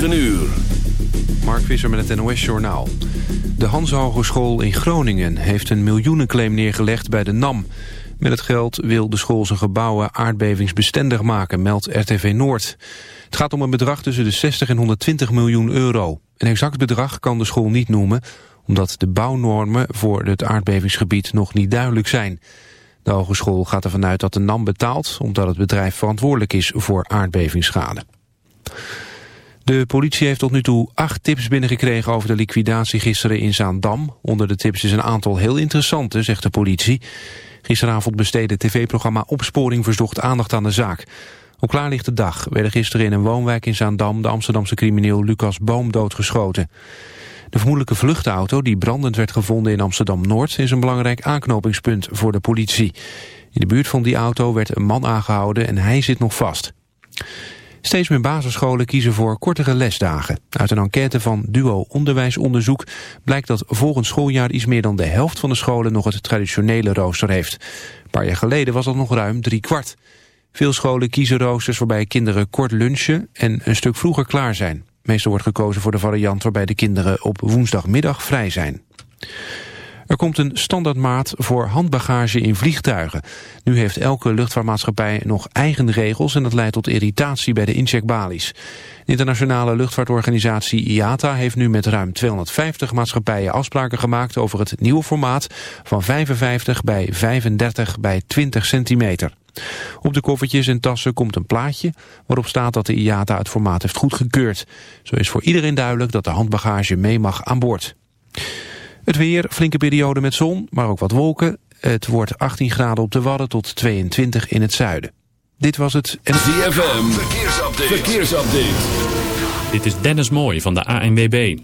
9 uur. Mark Visser met het NOS Journaal. De Hans Hogeschool in Groningen heeft een miljoenenclaim neergelegd bij de NAM. Met het geld wil de school zijn gebouwen aardbevingsbestendig maken, meldt RTV Noord. Het gaat om een bedrag tussen de 60 en 120 miljoen euro. Een exact bedrag kan de school niet noemen, omdat de bouwnormen voor het aardbevingsgebied nog niet duidelijk zijn. De hogeschool gaat ervan uit dat de NAM betaalt, omdat het bedrijf verantwoordelijk is voor aardbevingsschade. De politie heeft tot nu toe acht tips binnengekregen over de liquidatie gisteren in Zaandam. Onder de tips is een aantal heel interessante, zegt de politie. Gisteravond besteedde tv-programma Opsporing Verzocht aandacht aan de zaak. Op klaarlichte dag werden gisteren in een woonwijk in Zaandam... de Amsterdamse crimineel Lucas Boom doodgeschoten. De vermoedelijke vluchtauto die brandend werd gevonden in Amsterdam-Noord... is een belangrijk aanknopingspunt voor de politie. In de buurt van die auto werd een man aangehouden en hij zit nog vast. Steeds meer basisscholen kiezen voor kortere lesdagen. Uit een enquête van Duo Onderwijsonderzoek blijkt dat volgend schooljaar iets meer dan de helft van de scholen nog het traditionele rooster heeft. Een paar jaar geleden was dat nog ruim drie kwart. Veel scholen kiezen roosters waarbij kinderen kort lunchen en een stuk vroeger klaar zijn. Meestal wordt gekozen voor de variant waarbij de kinderen op woensdagmiddag vrij zijn. Er komt een standaardmaat voor handbagage in vliegtuigen. Nu heeft elke luchtvaartmaatschappij nog eigen regels... en dat leidt tot irritatie bij de incheckbalies. De internationale luchtvaartorganisatie IATA heeft nu met ruim 250 maatschappijen afspraken gemaakt... over het nieuwe formaat van 55 bij 35 bij 20 centimeter. Op de koffertjes en tassen komt een plaatje waarop staat dat de IATA het formaat heeft goedgekeurd. Zo is voor iedereen duidelijk dat de handbagage mee mag aan boord. Het weer, flinke periode met zon, maar ook wat wolken. Het wordt 18 graden op de Wadden tot 22 in het zuiden. Dit was het... ZFM, verkeersupdate. verkeersupdate. Dit is Dennis Mooij van de ANWB.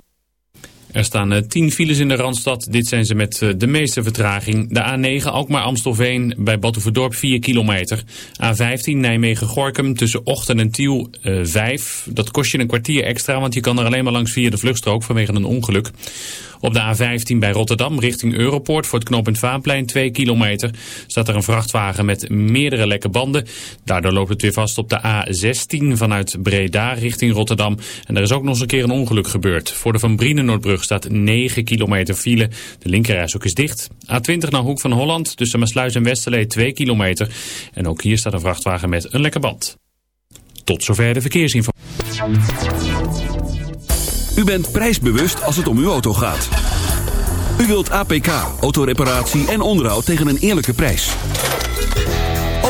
Er staan 10 eh, files in de Randstad. Dit zijn ze met eh, de meeste vertraging. De A9 Alkmaar-Amstelveen bij Batuverdorp 4 kilometer. A15 Nijmegen-Gorkum tussen Ochten en Tiel 5. Eh, Dat kost je een kwartier extra, want je kan er alleen maar langs via de vluchtstrook vanwege een ongeluk. Op de A15 bij Rotterdam richting Europoort voor het knooppunt Vaanplein 2 kilometer staat er een vrachtwagen met meerdere lekke banden. Daardoor loopt het weer vast op de A16 vanuit Breda richting Rotterdam. En er is ook nog eens een keer een ongeluk gebeurd. Voor de Van Staat 9 kilometer file. De linkerreis ook is dicht. A20 naar Hoek van Holland tussen Maasluis en Westerlee 2 kilometer. En ook hier staat een vrachtwagen met een lekke band. Tot zover de verkeersinformatie. U bent prijsbewust als het om uw auto gaat. U wilt APK, autoreparatie en onderhoud tegen een eerlijke prijs.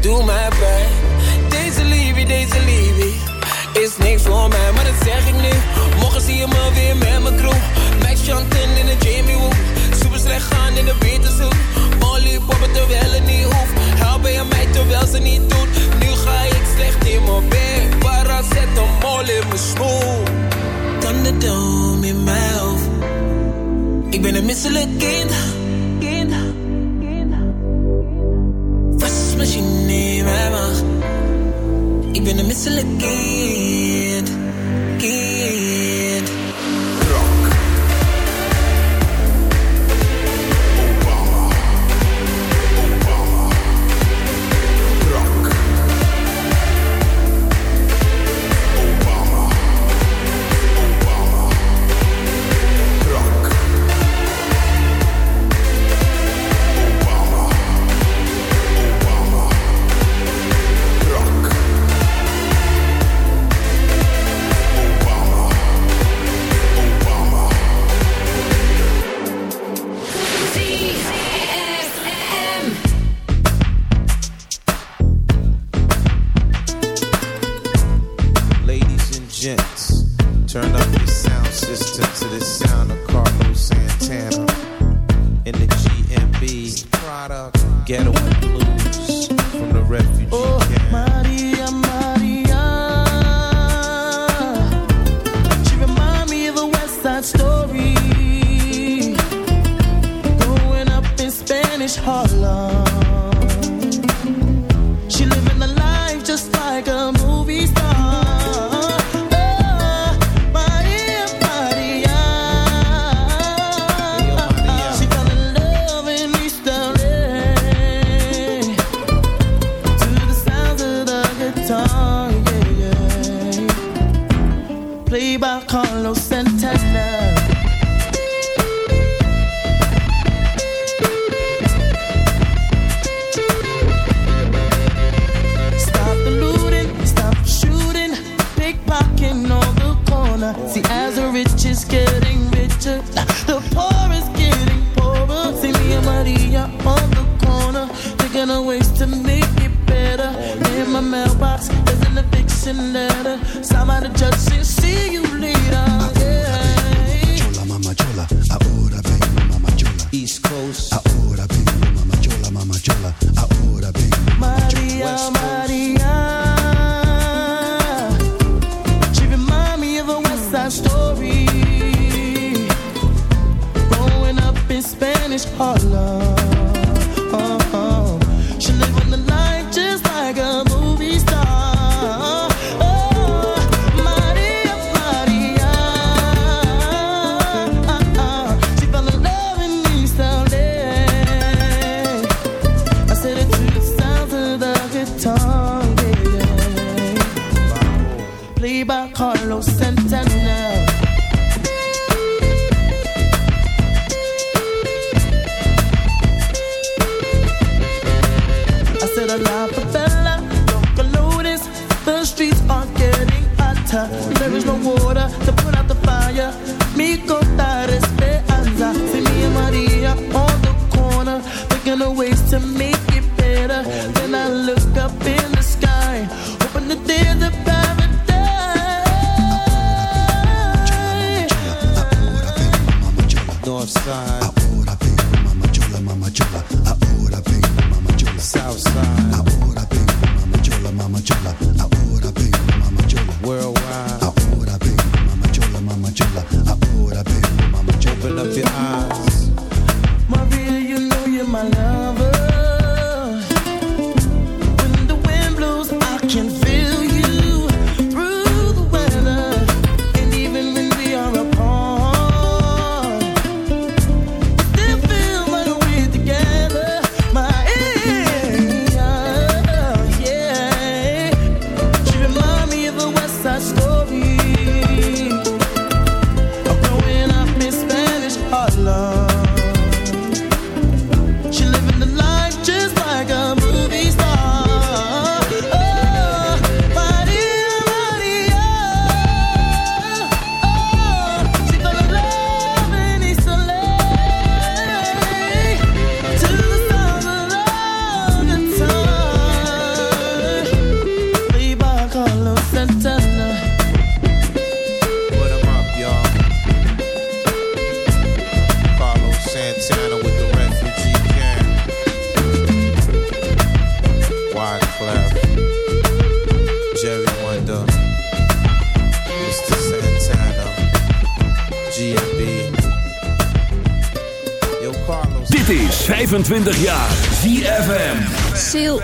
doe mij pijn. Deze liefie, deze liefie is niks voor mij, maar dat zeg ik nu. Morgen zie je me weer met mijn crew. Max Chanten in de Jamie Woo. Super slecht gaan in de Beatles Molly poppen terwijl het niet hoeft. Helpen je mij terwijl ze niet doet. Nu ga ik slecht in mijn bed. Para zet een mol in mijn schoen. Thunderdome in mijn hoofd. Ik ben een misselijk kind Ik ben een misselijke. ways to make it better. Then I look up in the sky, hoping that there's a paradise. North side. Ahora vengo, mama mama. Ahora vengo, mama. South side. Ahora vengo, mama mama.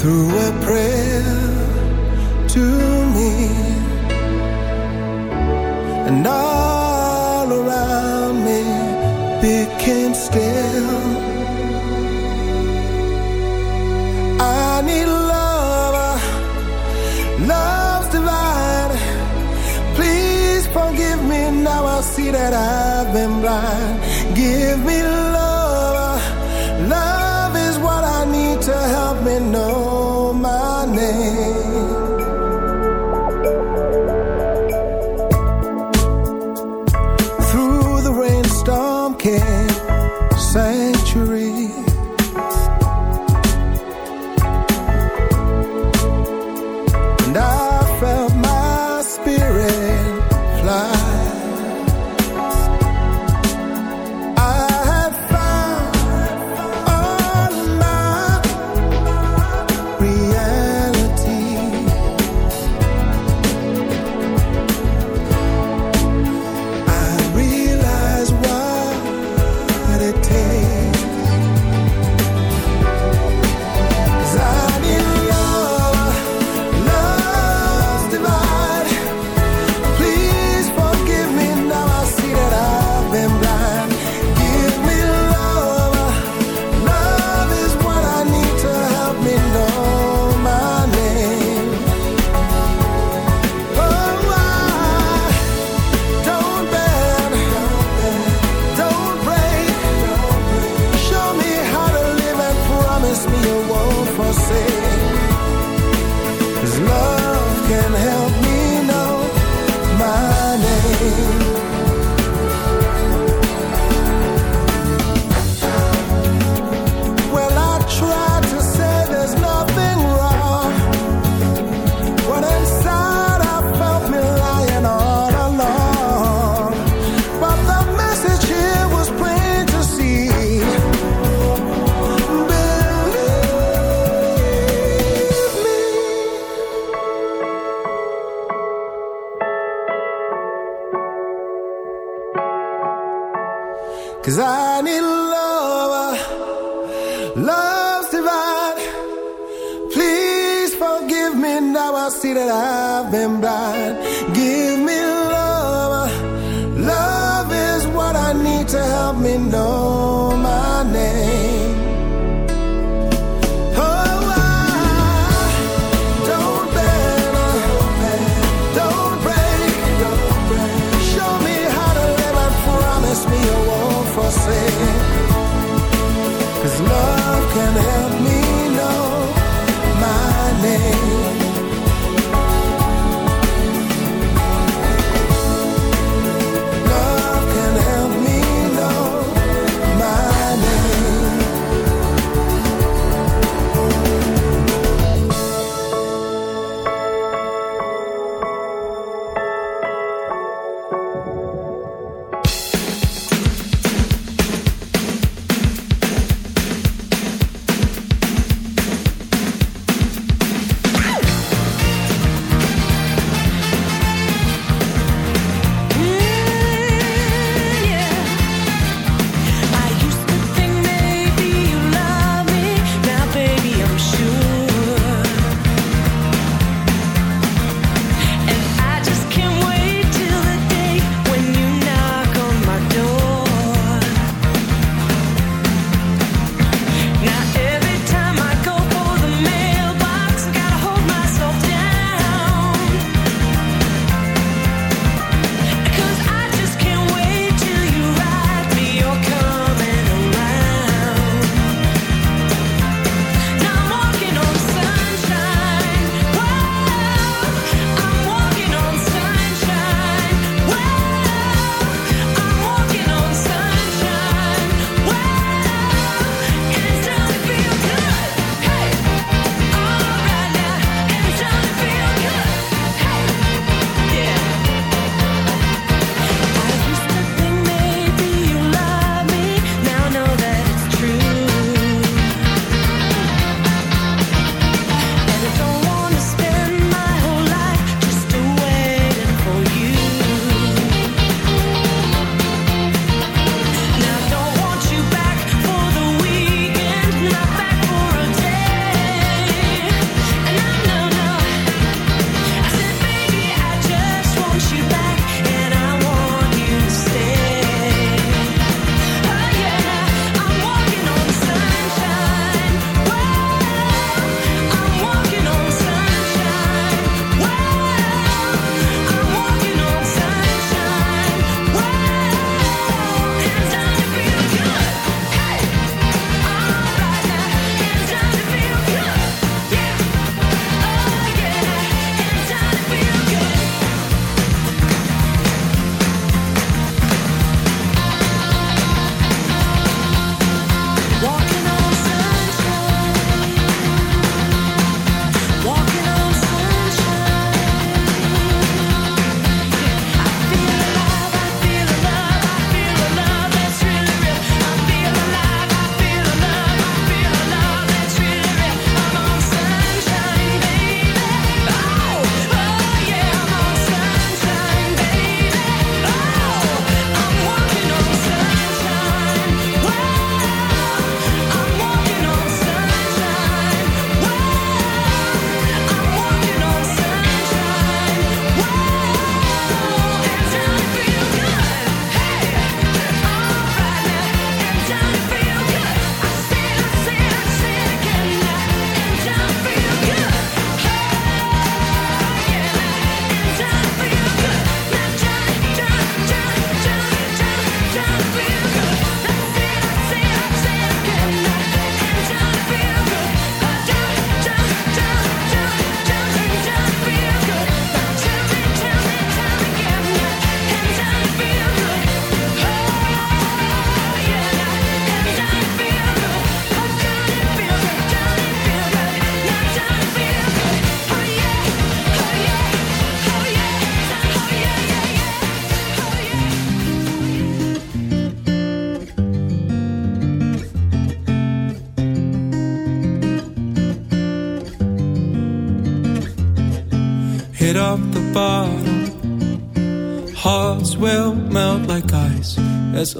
threw a prayer to me, and all around me became still. I need love, love's divine. Please forgive me now. I see that I've been blind. Give me love.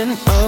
Oh.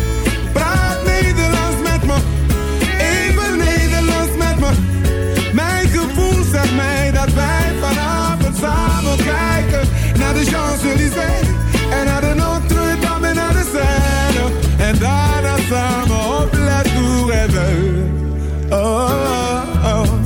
Champs-Élysées en naar de Notre-Dame en naar de Seine. En daarna samen op La Tour oh, oh. Oh,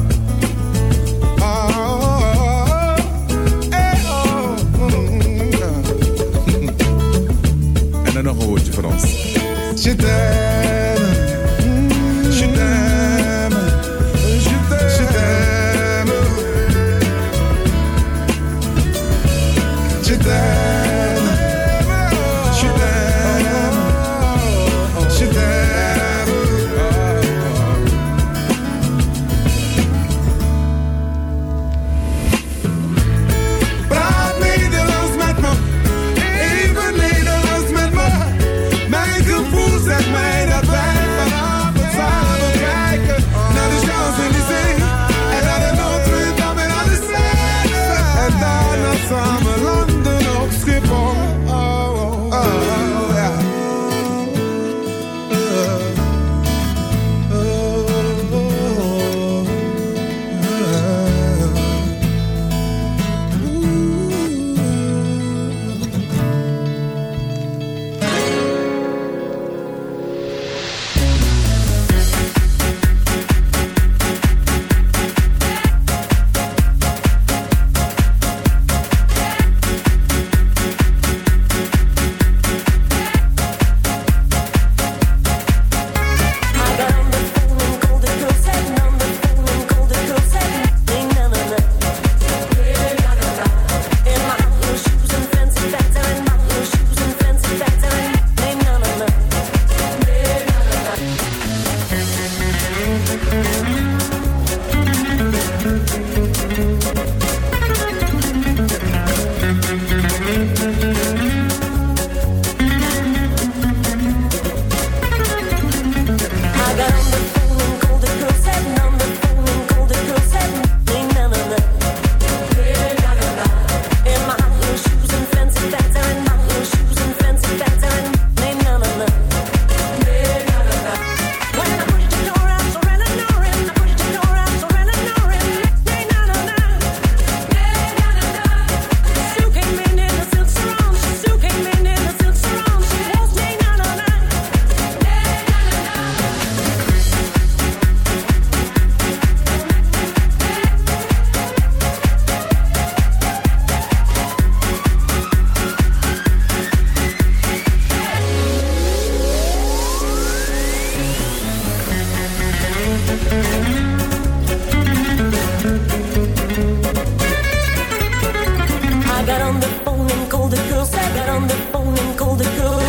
got on the phone and called the girls. I got on the phone and called the girls.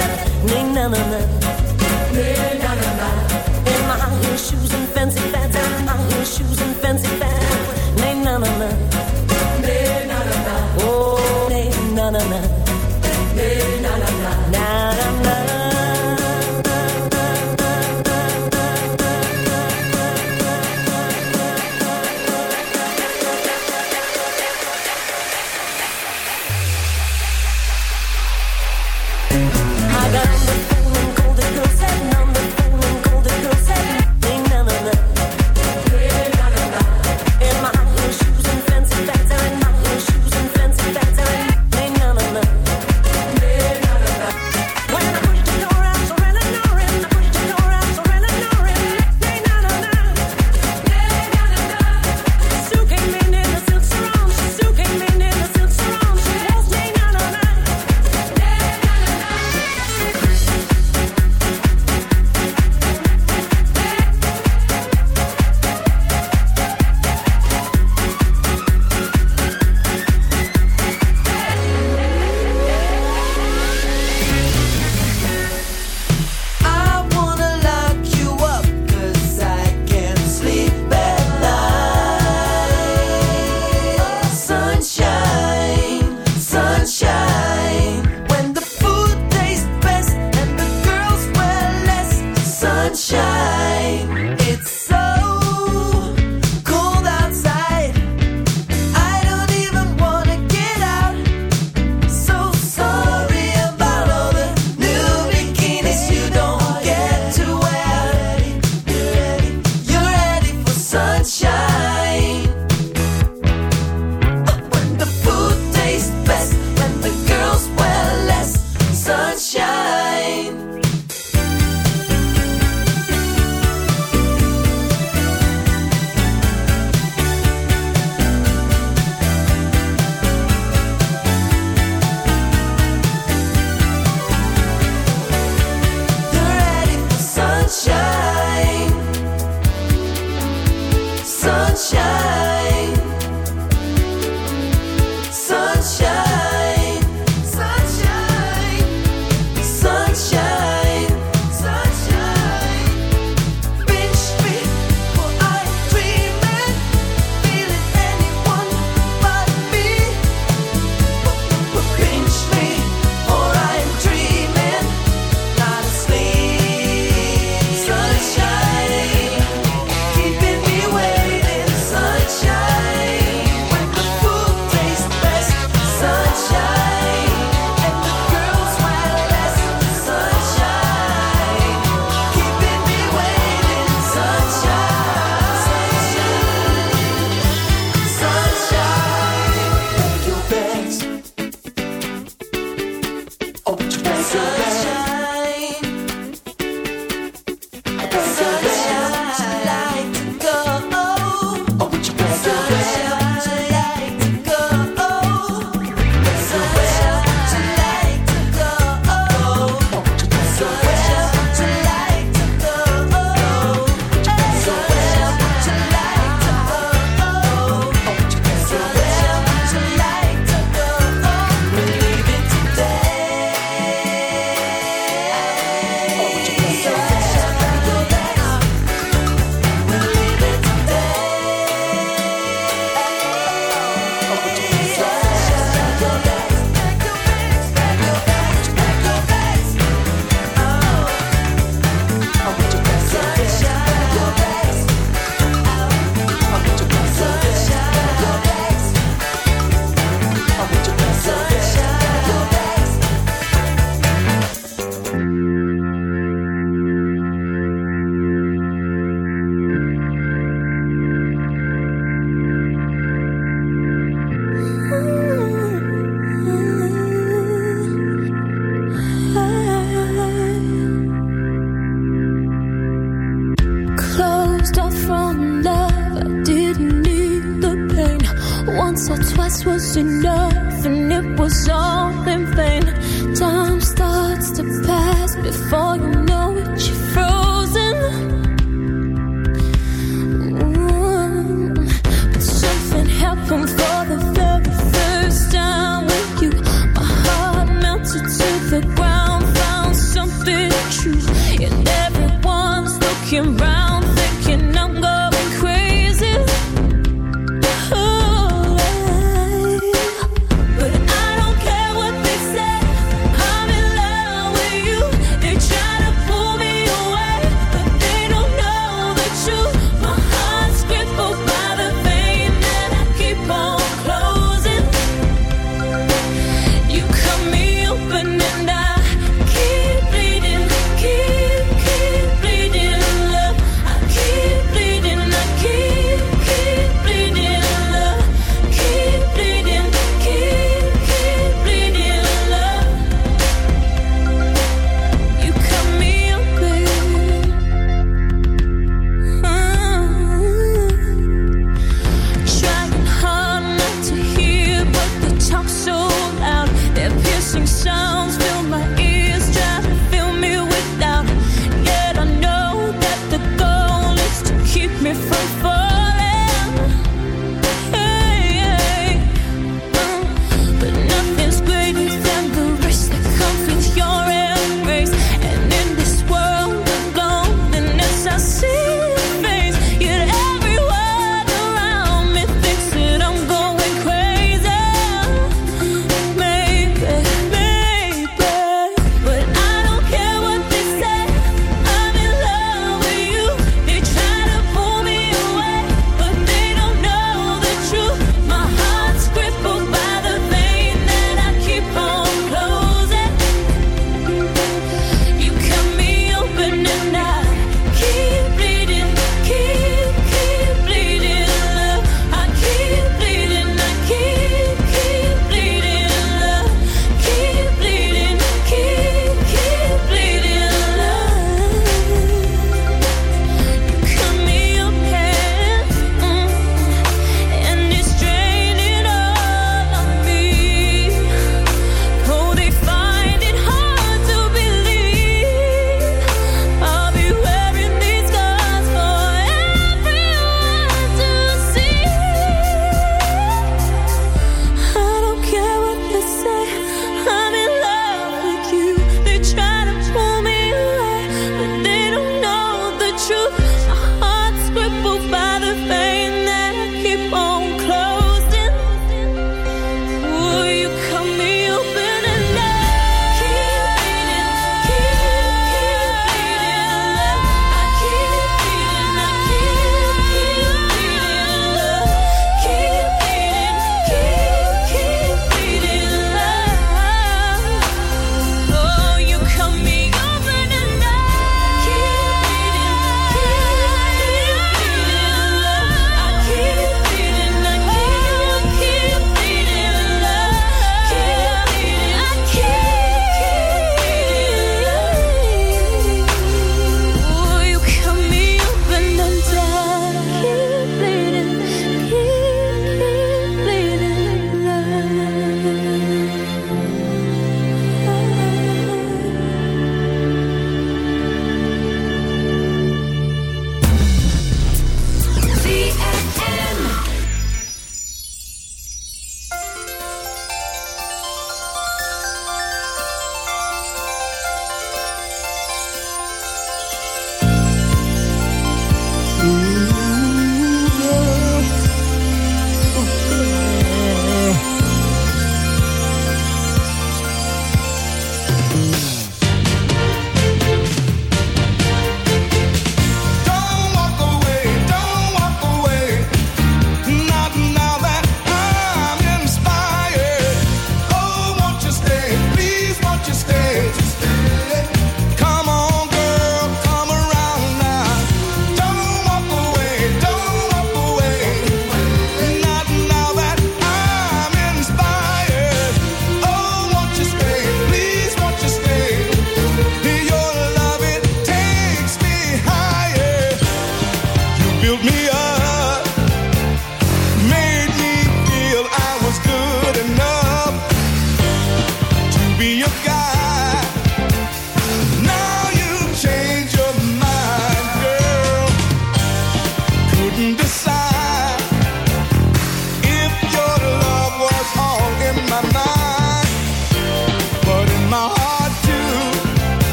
Nee, na, na, na.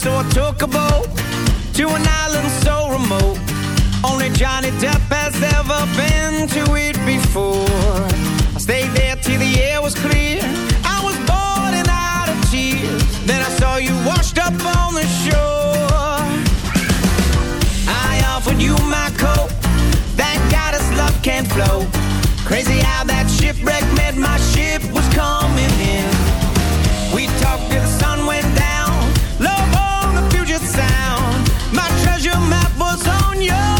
so I took a boat to an island so remote. Only Johnny Depp has ever been to it before. I stayed there till the air was clear. I was bored and out of tears. Then I saw you washed up on the shore. I offered you my coat. That goddess love can't flow. Crazy how that shipwreck meant my ship was your